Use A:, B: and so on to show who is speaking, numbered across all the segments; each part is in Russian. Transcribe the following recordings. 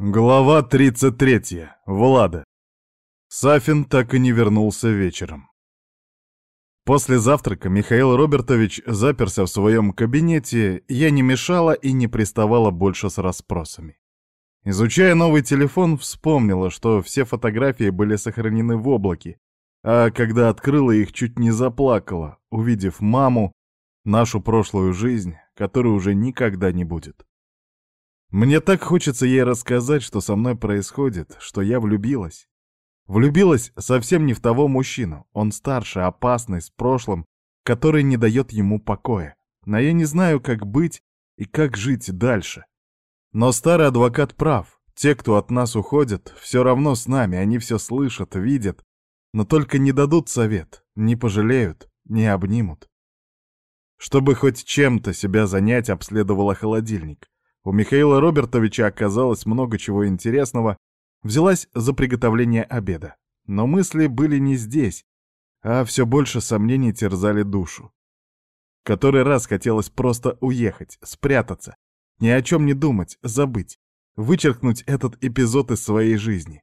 A: Глава 33. Влада. Сафин так и не вернулся вечером. После завтрака Михаил Робертович заперся в своем кабинете, я не мешала и не приставала больше с расспросами. Изучая новый телефон, вспомнила, что все фотографии были сохранены в облаке, а когда открыла их, чуть не заплакала, увидев маму, нашу прошлую жизнь, которой уже никогда не будет. Мне так хочется ей рассказать, что со мной происходит, что я влюбилась. Влюбилась совсем не в того мужчину. Он старше, опасный, с прошлым, который не дает ему покоя. Но я не знаю, как быть и как жить дальше. Но старый адвокат прав. Те, кто от нас уходит, все равно с нами, они все слышат, видят, но только не дадут совет, не пожалеют, не обнимут. Чтобы хоть чем-то себя занять, обследовала холодильник. У Михаила Робертовича оказалось много чего интересного, взялась за приготовление обеда. Но мысли были не здесь, а все больше сомнений терзали душу. Который раз хотелось просто уехать, спрятаться, ни о чем не думать, забыть, вычеркнуть этот эпизод из своей жизни.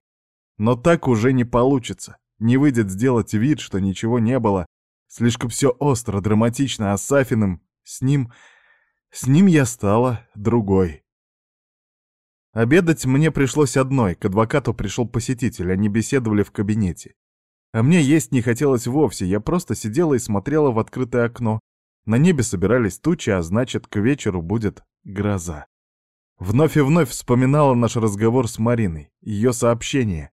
A: Но так уже не получится, не выйдет сделать вид, что ничего не было, слишком все остро, драматично, а Сафиным, с ним с ним я стала другой. Обедать мне пришлось одной, к адвокату пришел посетитель, они беседовали в кабинете. А мне есть не хотелось вовсе, я просто сидела и смотрела в открытое окно. На небе собирались тучи, а значит, к вечеру будет гроза. Вновь и вновь вспоминала наш разговор с Мариной, ее сообщение.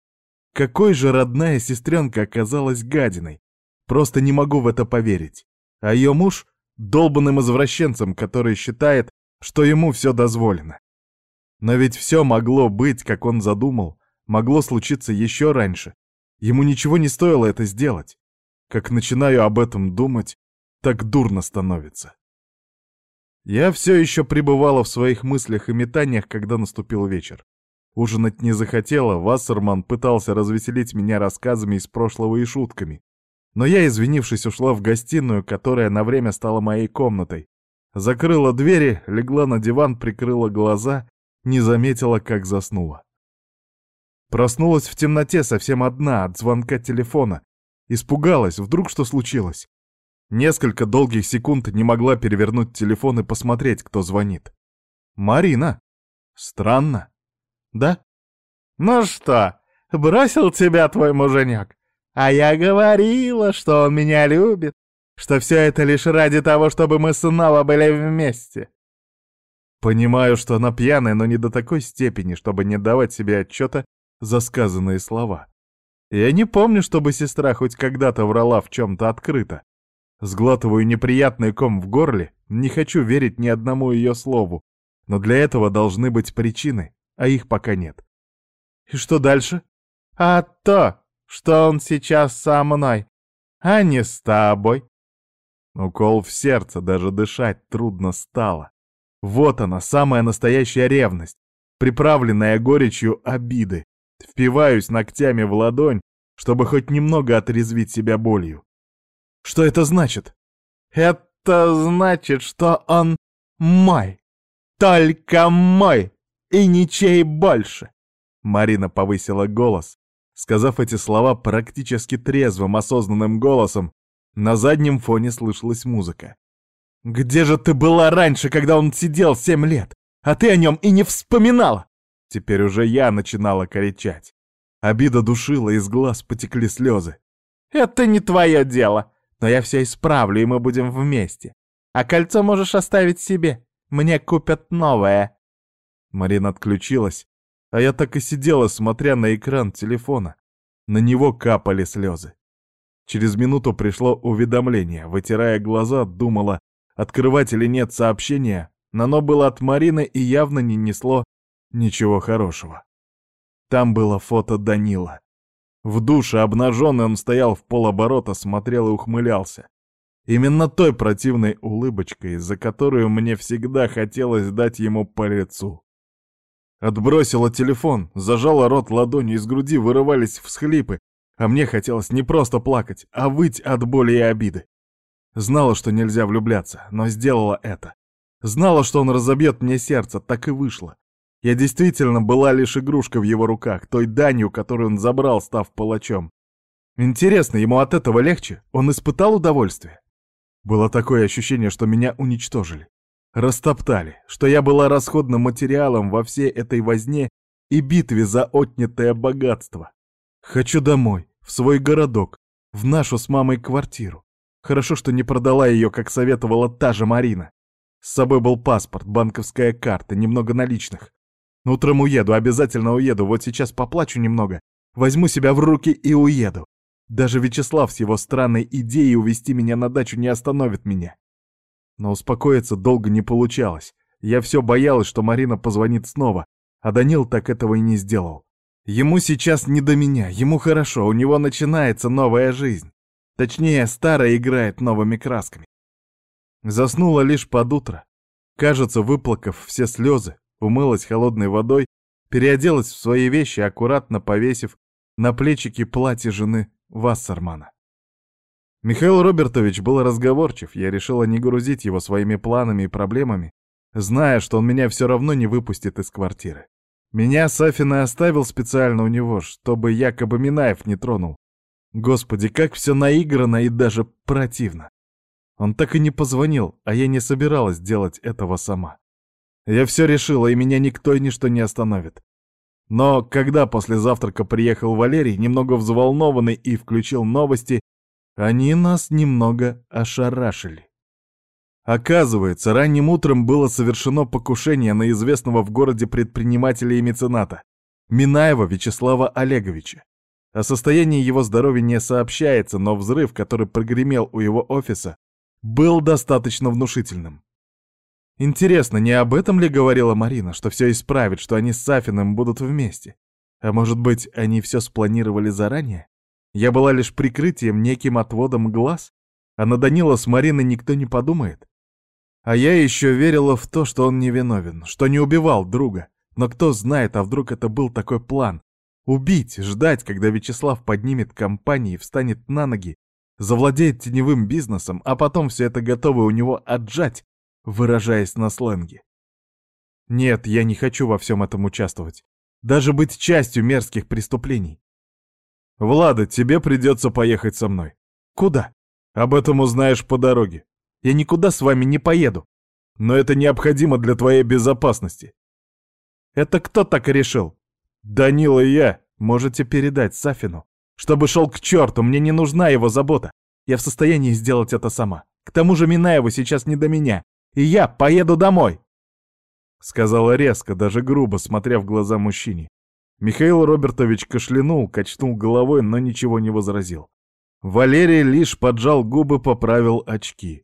A: Какой же родная сестренка оказалась гадиной. Просто не могу в это поверить. А ее муж долбанным извращенцем, который считает, что ему все дозволено. Но ведь все могло быть, как он задумал, могло случиться еще раньше. Ему ничего не стоило это сделать. Как начинаю об этом думать, так дурно становится. Я все еще пребывала в своих мыслях и метаниях, когда наступил вечер. Ужинать не захотела, Вассерман пытался развеселить меня рассказами из прошлого и шутками. Но я, извинившись, ушла в гостиную, которая на время стала моей комнатой. Закрыла двери, легла на диван, прикрыла глаза, не заметила, как заснула. Проснулась в темноте совсем одна от звонка телефона. Испугалась, вдруг что случилось. Несколько долгих секунд не могла перевернуть телефон и посмотреть, кто звонит. Марина. Странно. Да? Ну что, бросил тебя твой муженек? А я говорила, что он меня любит, что все это лишь ради того, чтобы мы снова были вместе. Понимаю, что она пьяная, но не до такой степени, чтобы не давать себе отчета за сказанные слова. Я не помню, чтобы сестра хоть когда-то врала в чем-то открыто. Сглатываю неприятный ком в горле, не хочу верить ни одному ее слову, но для этого должны быть причины, а их пока нет. И что дальше? А то, что он сейчас со мной, а не с тобой. Укол в сердце, даже дышать трудно стало. Вот она, самая настоящая ревность, приправленная горечью обиды. Впиваюсь ногтями в ладонь, чтобы хоть немного отрезвить себя болью. Что это значит? Это значит, что он мой. Только мой. И ничей больше. Марина повысила голос, Сказав эти слова практически трезвым, осознанным голосом, на заднем фоне слышалась музыка. «Где же ты была раньше, когда он сидел семь лет? А ты о нем и не вспоминала!» Теперь уже я начинала коричать. Обида душила, из глаз потекли слезы. «Это не твое дело, но я все исправлю, и мы будем вместе. А кольцо можешь оставить себе, мне купят новое». Марина отключилась, а я так и сидела, смотря на экран телефона. На него капали слезы. Через минуту пришло уведомление. Вытирая глаза, думала, открывать или нет сообщения, но оно было от Марины и явно не несло ничего хорошего. Там было фото Данила. В душе обнаженный он стоял в полоборота, смотрел и ухмылялся. Именно той противной улыбочкой, за которую мне всегда хотелось дать ему по лицу. Отбросила телефон, зажала рот ладонью, из груди вырывались всхлипы, а мне хотелось не просто плакать, а выть от боли и обиды. Знала, что нельзя влюбляться, но сделала это. Знала, что он разобьет мне сердце, так и вышло. Я действительно была лишь игрушка в его руках, той данью, которую он забрал, став палачом. Интересно, ему от этого легче? Он испытал удовольствие? Было такое ощущение, что меня уничтожили. Растоптали, что я была расходным материалом во всей этой возне и битве за отнятое богатство. Хочу домой, в свой городок, в нашу с мамой квартиру. Хорошо, что не продала ее, как советовала та же Марина. С собой был паспорт, банковская карта, немного наличных. Утром уеду, обязательно уеду, вот сейчас поплачу немного, возьму себя в руки и уеду. Даже Вячеслав с его странной идеей увести меня на дачу не остановит меня. Но успокоиться долго не получалось. Я все боялась, что Марина позвонит снова, а Данил так этого и не сделал. Ему сейчас не до меня, ему хорошо, у него начинается новая жизнь. Точнее, старая играет новыми красками. Заснула лишь под утро. Кажется, выплакав все слезы, умылась холодной водой, переоделась в свои вещи, аккуратно повесив на плечики платье жены Вассермана. Михаил Робертович был разговорчив, я решила не грузить его своими планами и проблемами, зная, что он меня все равно не выпустит из квартиры. Меня Сафин и оставил специально у него, чтобы якобы Минаев не тронул. Господи, как все наиграно и даже противно. Он так и не позвонил, а я не собиралась делать этого сама. Я все решила, и меня никто и ничто не остановит. Но когда после завтрака приехал Валерий, немного взволнованный и включил новости, они нас немного ошарашили. Оказывается, ранним утром было совершено покушение на известного в городе предпринимателя и мецената Минаева Вячеслава Олеговича. О состоянии его здоровья не сообщается, но взрыв, который прогремел у его офиса, был достаточно внушительным. Интересно, не об этом ли говорила Марина, что все исправит, что они с Сафиным будут вместе? А может быть, они все спланировали заранее? Я была лишь прикрытием, неким отводом глаз, а на Данила с Мариной никто не подумает. А я еще верила в то, что он невиновен, что не убивал друга. Но кто знает, а вдруг это был такой план? Убить, ждать, когда Вячеслав поднимет компанию и встанет на ноги, завладеет теневым бизнесом, а потом все это готово у него отжать, выражаясь на сленге. Нет, я не хочу во всем этом участвовать. Даже быть частью мерзких преступлений. «Влада, тебе придется поехать со мной». «Куда?» «Об этом узнаешь по дороге. Я никуда с вами не поеду». «Но это необходимо для твоей безопасности». «Это кто так решил?» «Данила и я. Можете передать Сафину. Чтобы шел к черту, мне не нужна его забота. Я в состоянии сделать это сама. К тому же Минаеву сейчас не до меня. И я поеду домой!» Сказала резко, даже грубо, смотря в глаза мужчине. Михаил Робертович кашлянул, качнул головой, но ничего не возразил. Валерий лишь поджал губы, поправил очки.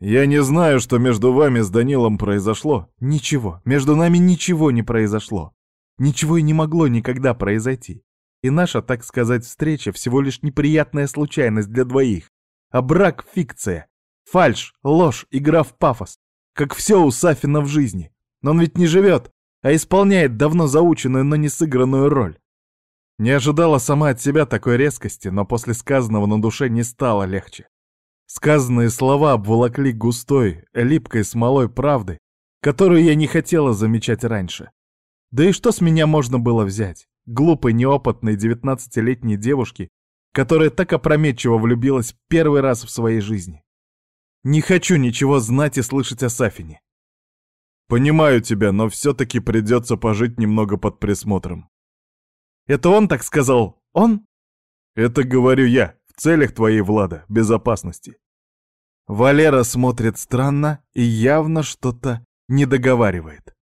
A: «Я не знаю, что между вами с Данилом произошло. Ничего, между нами ничего не произошло. Ничего и не могло никогда произойти. И наша, так сказать, встреча всего лишь неприятная случайность для двоих. А брак — фикция. Фальшь, ложь, игра в пафос. Как все у Сафина в жизни. Но он ведь не живет, а исполняет давно заученную, но не сыгранную роль. Не ожидала сама от себя такой резкости, но после сказанного на душе не стало легче. Сказанные слова обволокли густой, липкой смолой правды, которую я не хотела замечать раньше. Да и что с меня можно было взять? Глупой, неопытной девятнадцатилетней девушки, которая так опрометчиво влюбилась первый раз в своей жизни. Не хочу ничего знать и слышать о Сафине. Понимаю тебя, но все-таки придется пожить немного под присмотром. Это он так сказал? Он? Это говорю я, в целях твоей, Влада, безопасности. Валера смотрит странно и явно что-то не договаривает.